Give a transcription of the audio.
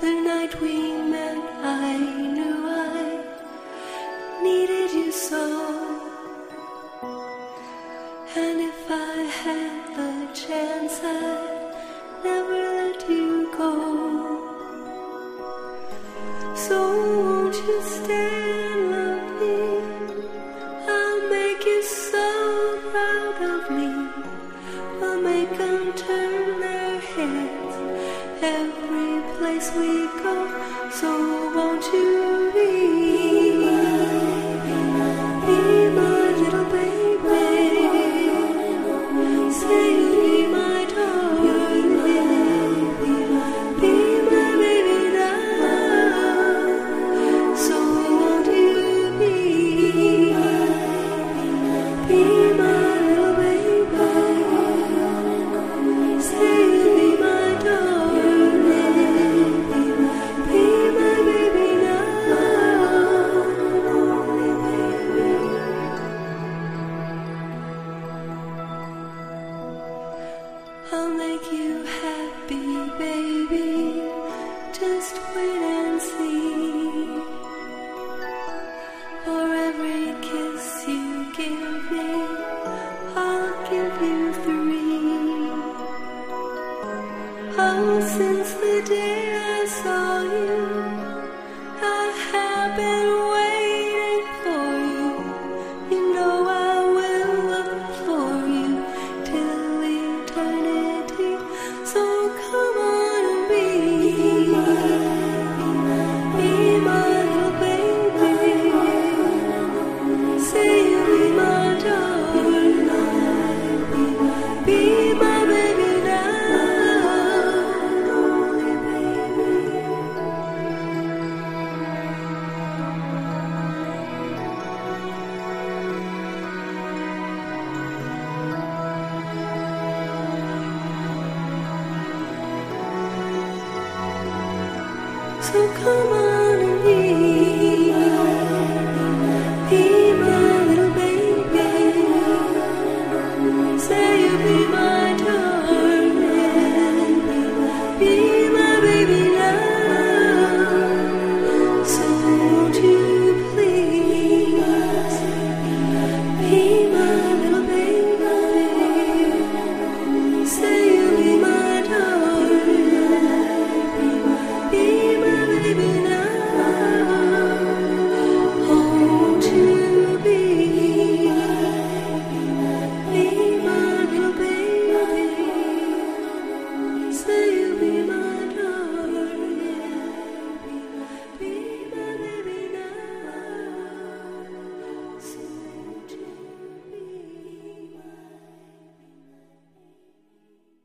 The night we met, I knew I needed you so. And if I had the chance, I'd never let you go. So won't you stay and love me? I'll make you so proud of me. I'll make them turn their heads place we go. So since the day I saw you, I have been So come on.